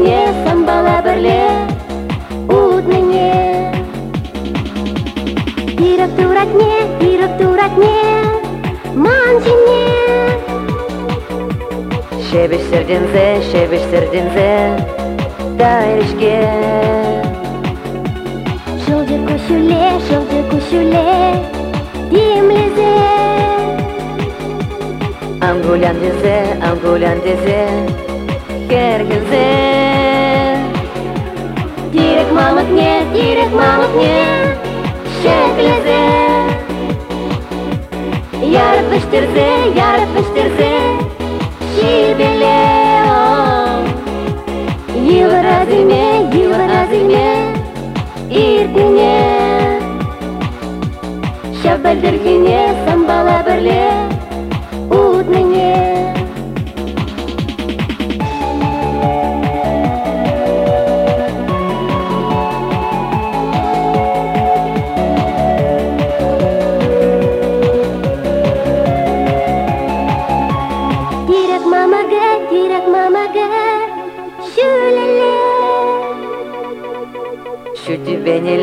Шапалдыргене, самбала бірле Утныне. Тирек туратне, тирек туратне Манжине Şebiş serdinze, şebiş serdinze Dairişke Жылды көшіле, жылды көшіле Демлезе Angulan dize, angulan dize Kergize Тирек мамыкне, тирек мамыкне Шеклезе Ярып піштерзе, ярып піштерзе Шибеле Йылы разиме, йылы разиме Иртіне Шабалдыргене, самбала бірле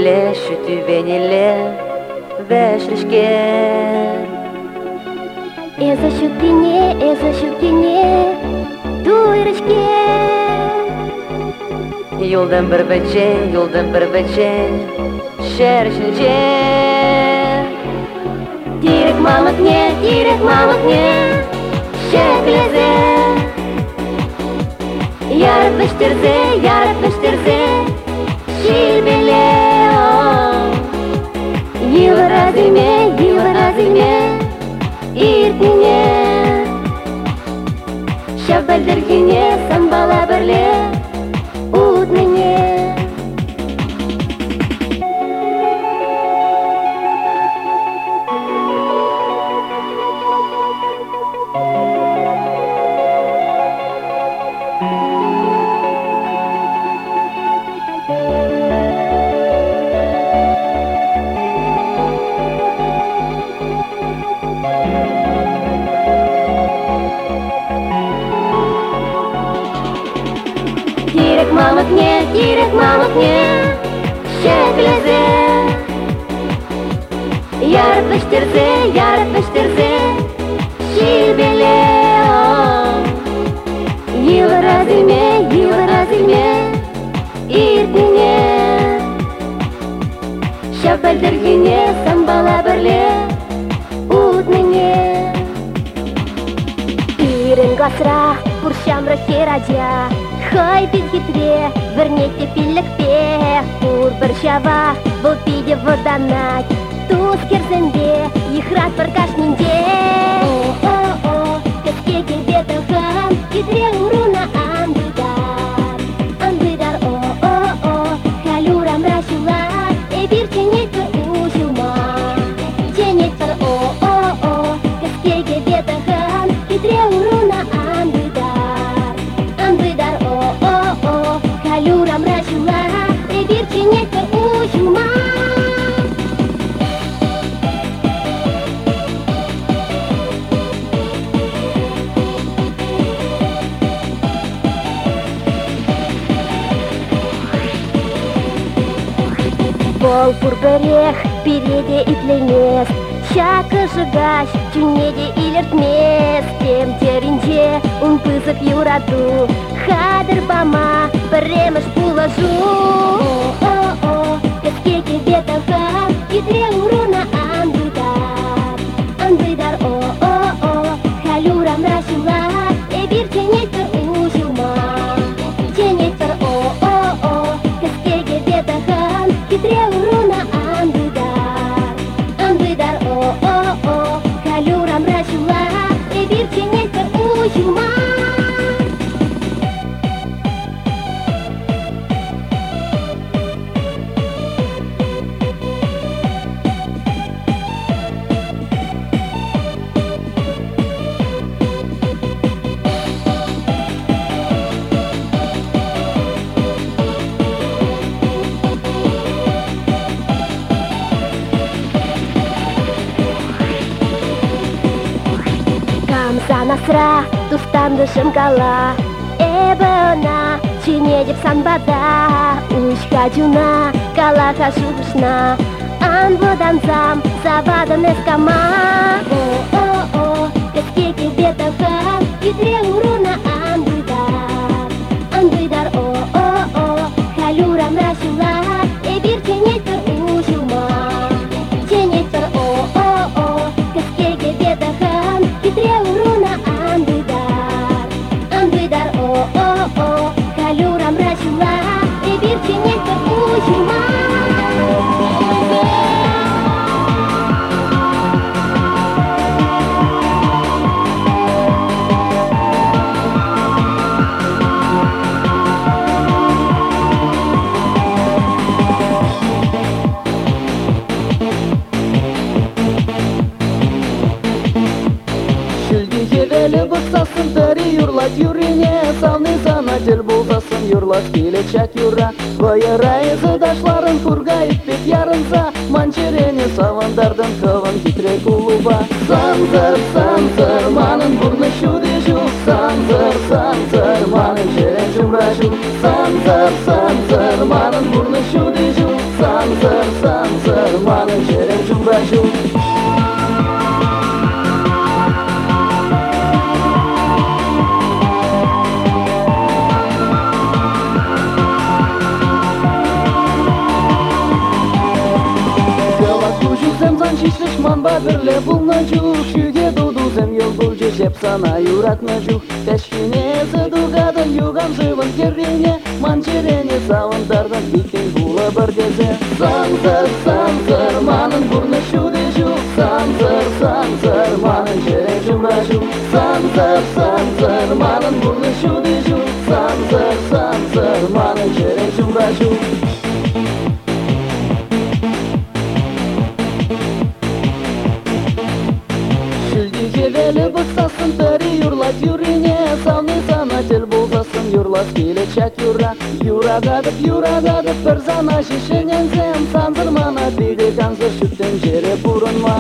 düvenile, şu düvenile Veşrişke Эза шүккене, эза шүккене Туйрышке Yoldan bir böce, yoldan bir böce Şerşince Тирек мамыкне, тирек мамыкне Шеклезе Ярып піштерзе, ярып піштерзе Шибеле Йылы разиме, йылы разиме Иртіне Шабалдыргене, самбала бірле мамыкне Шеклезе ярып піштерзе Шибеле Йылы разиме, йылы разиме Иртіне Шапалдыргене, самбала бірле Утныне Ирен гасра, пуршамры херадя Хай біз хитре, вернете пилікпе Пур бір шава, бұл пиде воданать Туз керзенде, ихрат бір кашнинде О-о-о, кәскеге бетін хан Кидре уруна андыдар Андыдар о-о-о, халюрам рашула Эбир тенет бір ужума Тенет бір о-о-о, кәскеге бетін хан Кидре уруна горех, переде и для мест. Чака жигаш, тюнеде и лертмес, тем теренде, он пызок Юроду. хадр бама, премеш пулажу. О-о-о, каске тебе тавхан, кедре урона андыдар, андыдар, о-о-о, халюрам рашила, эбир каске тебе тавхан, кедре урона Сыра, туфтанды шымкала Эбі она, чинедіп санбада Учка дюна, калаха шубышна Ан водан зам, завадан эскама О-о-о, каскеки бетахан, и древу болсасын юрлат келечек юра Байырай задашларын кургайып бет ярынса Манчерене савандардың кывын китре кулуба Санзыр, жеп сана юратна жух. Тәшкіне зыдуғадын юган живын керрене Манчерене савындардан бикен була бір дезе Санзыр, санзыр, манын бурны шуде жух Санзыр, санзыр, манын черен жумра жух Санзыр, санзыр, манын бурны Юрагадып, юрагадып бір зана шешенен зем Санзыр мана бигі канзыр шүттен жере бұрынма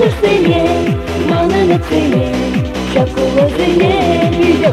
Możesz ty nie, mamy nie ty nie, jak ułoży nie, idę.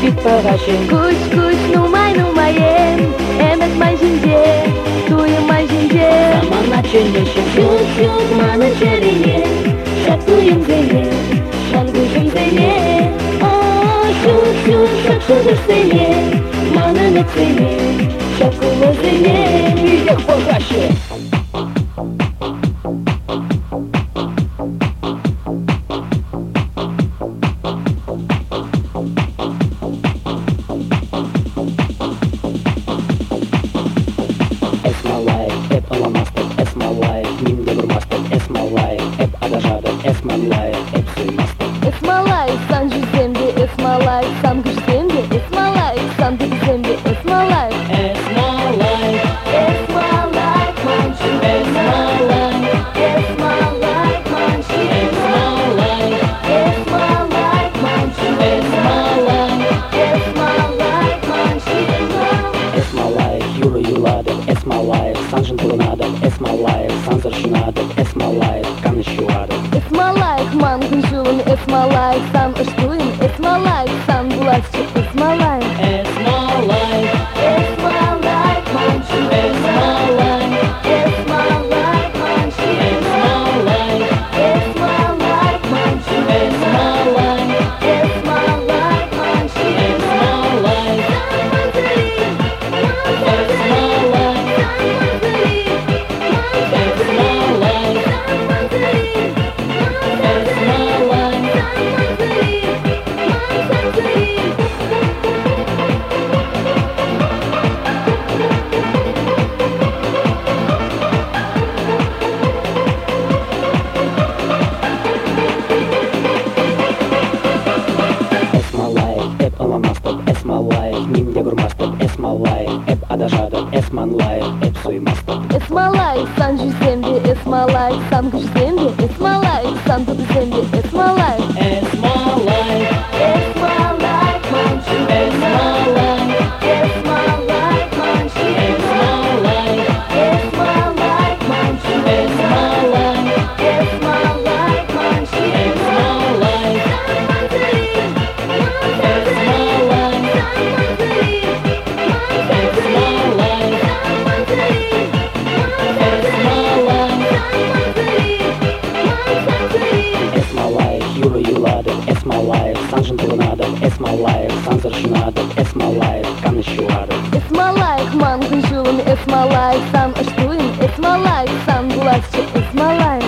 Куш, куш, нумай, нумаем Эмет май жинже Туйым май жинже Замана чөнеші Чук, чук, маны черене Шатуем зене Шангушым зене О, шук, шук, шак шудыр сене Маны нецене Шакулы зене пағашы смола, и сангуш земли, и смола, и сангуш земли, и смола, it's my life, some extreme, it's my life, some it's my life.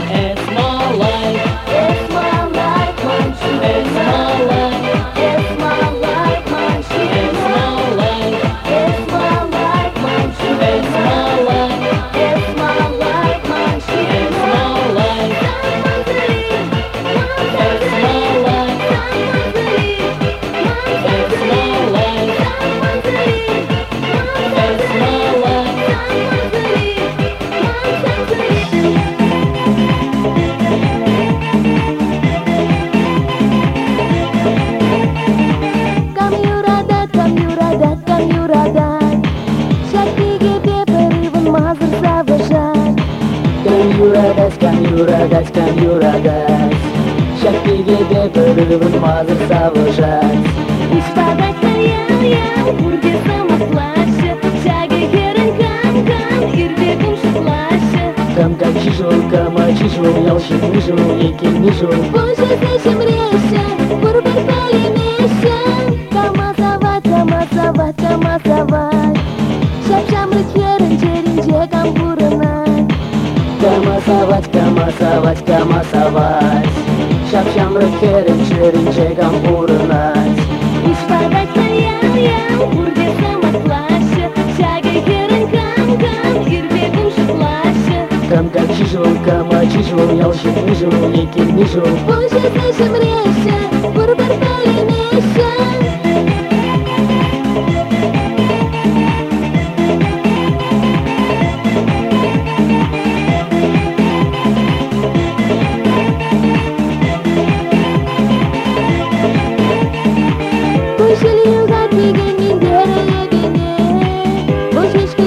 екен нижу Позже слышим речи, бурбер полемеща Камазавать, камазавать, камазавать Шапшамры херен черенче кампурынать Камасавать, камасавать, камасавать Шапшам рыкерин, ширинче кампурынать чижу, я уже вижу, реки вижу. Боже, слышим речи, бурбартали меща. Пусть льют от меня недорогие, Пусть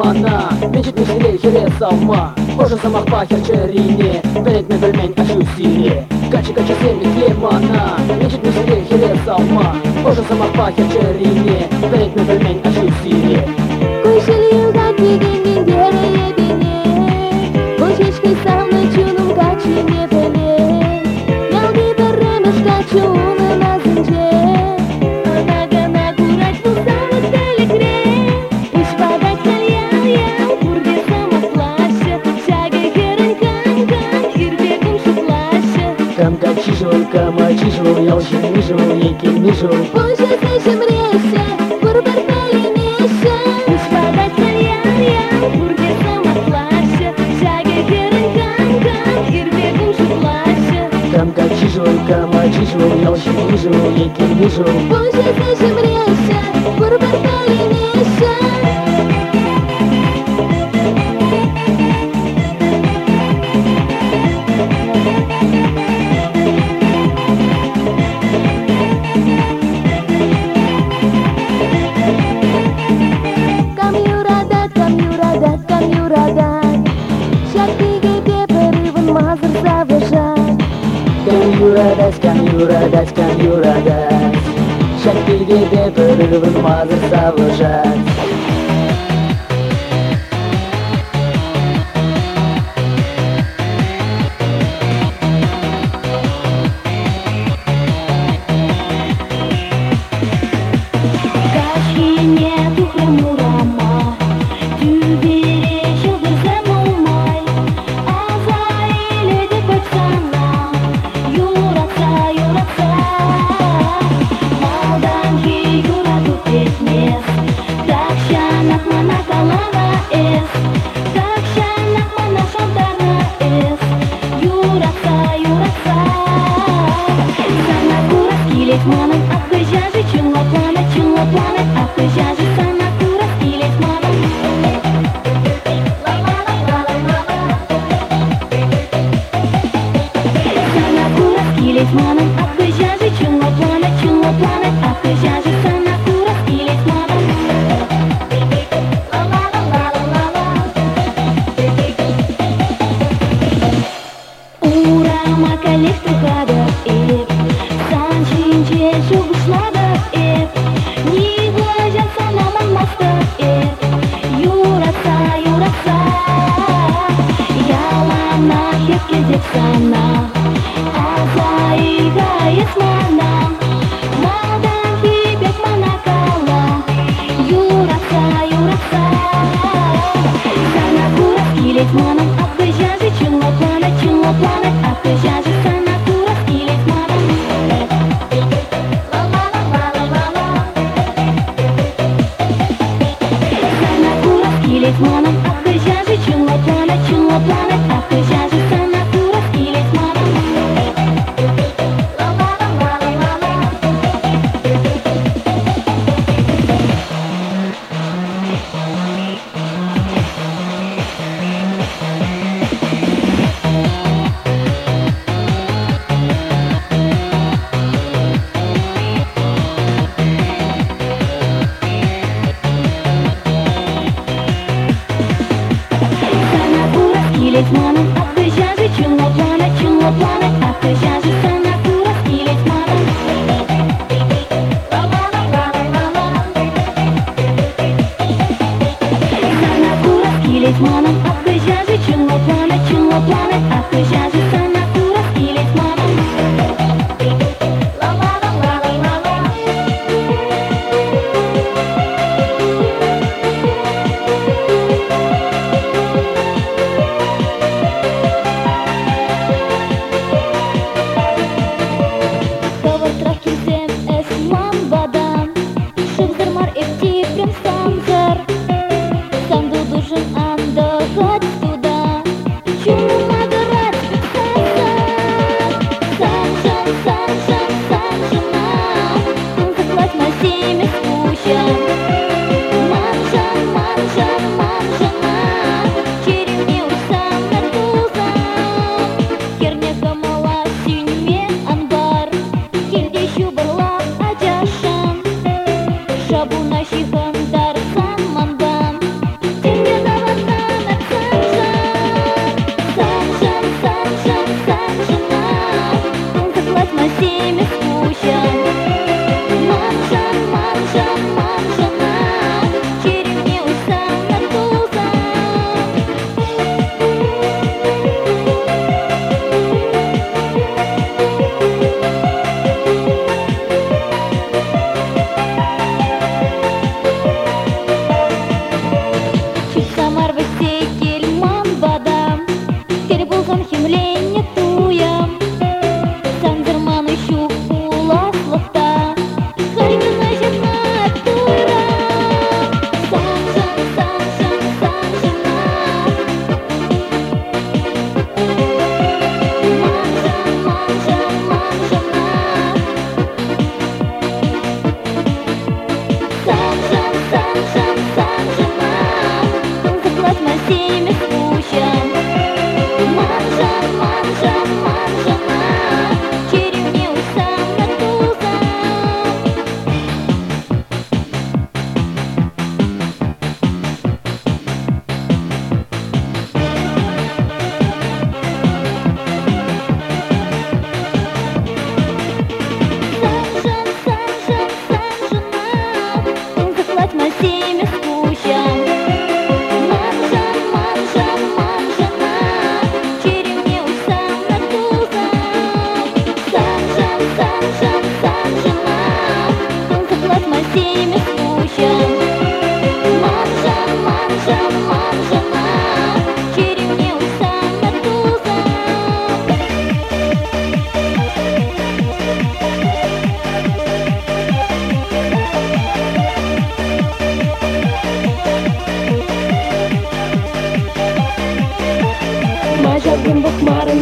обмана Мечет не сильнее железа ума Позже замах пахер черине Перед мебельмень ощу силе Качи качи семи клемана. Мечет не сильнее железа ума Позже замах пахер черине Перед мебельмень біжу. Боже, ти же мрієшся, бурбер полінешся. Господа кальян, я бургер самоплаща. Шаги герен кан-кан, ирбе кушу плаща. Камка чижу, кама чижу, я очень вижу, неким вижу. Боже, ты же мрієшся, бурбер полінешся. Yeah.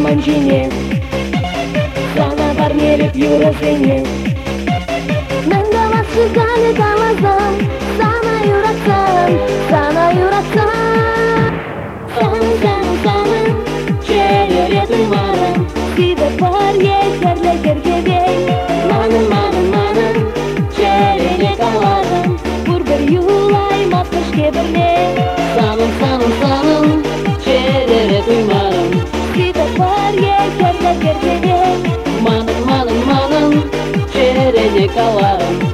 кончине Сана бар меріп юрасене Мен далас шықаны далазан Сана юрасан, сана юрасан Сана, сана, сана, черереты пар, Сиді бар естерлі Маным, маным, маным, черерет аларым Бұрбір юлай Calado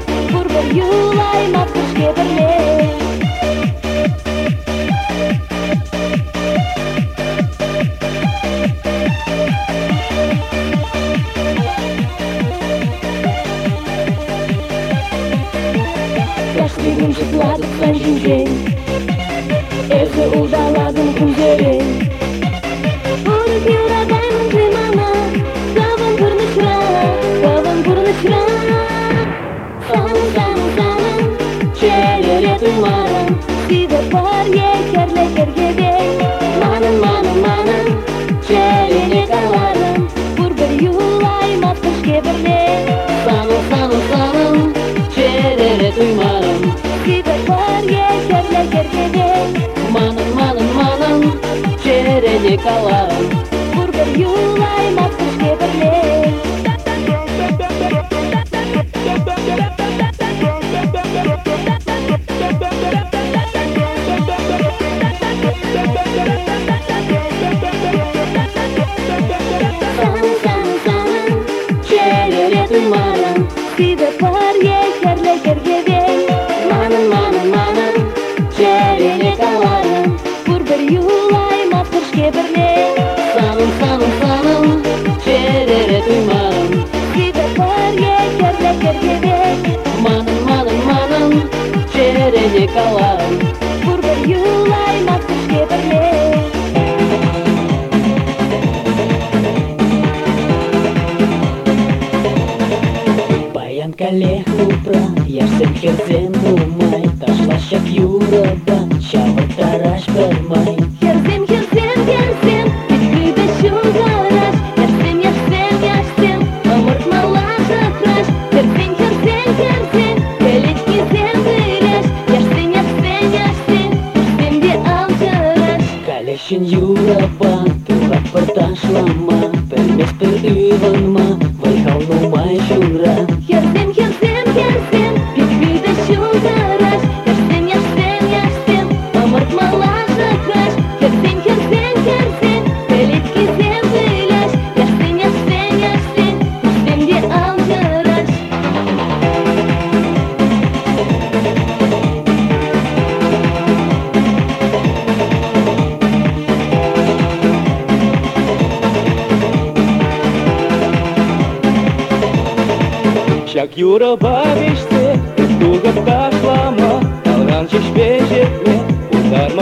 see the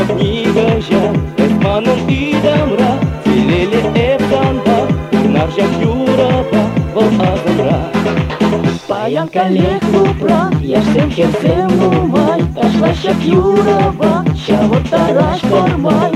книгәҗәм Әсманың идәмра Килеле эптанда Нарҗа юрапа Вол азымра Паян коллег лупра Яшем херсем умай. Ташлашак юрапа Чавот тараш формай.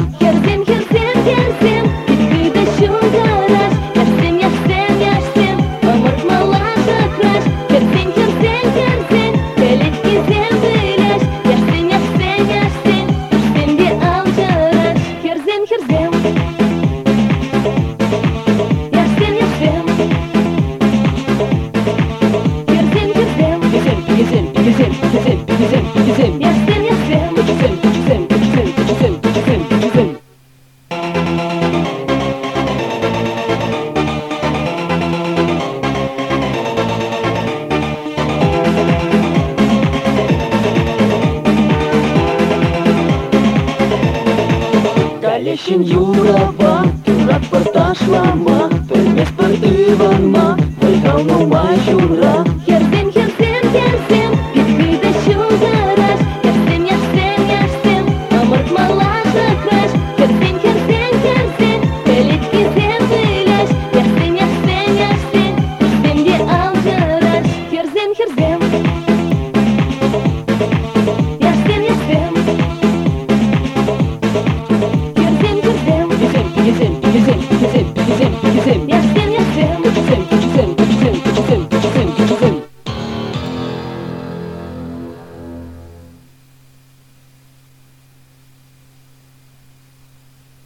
ебене Келешін юраба, юрап бір ташлама Білмес